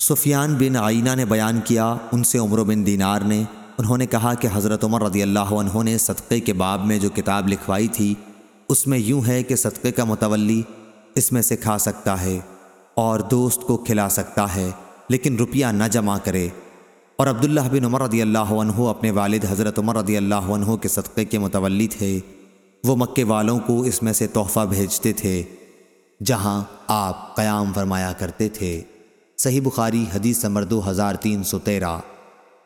سفیان بن آئینہ نے بیان کیا، ان سے عمر بن دینار نے، انہوں نے کہا کہ حضرت عمر رضی اللہ عنہ نے صدقے کے باب میں جو کتاب لکھوائی تھی، اس میں یوں ہے کہ صدقے کا متولی اس میں سے کھا سکتا ہے اور دوست کو کھلا سکتا ہے، لیکن روپیہ نہ جمع کرے۔ اور عبداللہ بن عمر رضی اللہ عنہ اپنے والد حضرت عمر رضی اللہ عنہ کے صدقے کے متولی تھے۔ وہ مکے والوں کو اس میں سے تحفہ بھیجتے تھے، جہاں آپ قیام فرمایا کرتے تھے۔ بھیجتے تھے جہاں آپ قیام فرمایا کرتے تھے صحیح